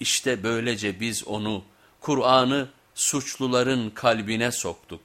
İşte böylece biz onu, Kur'an'ı suçluların kalbine soktuk.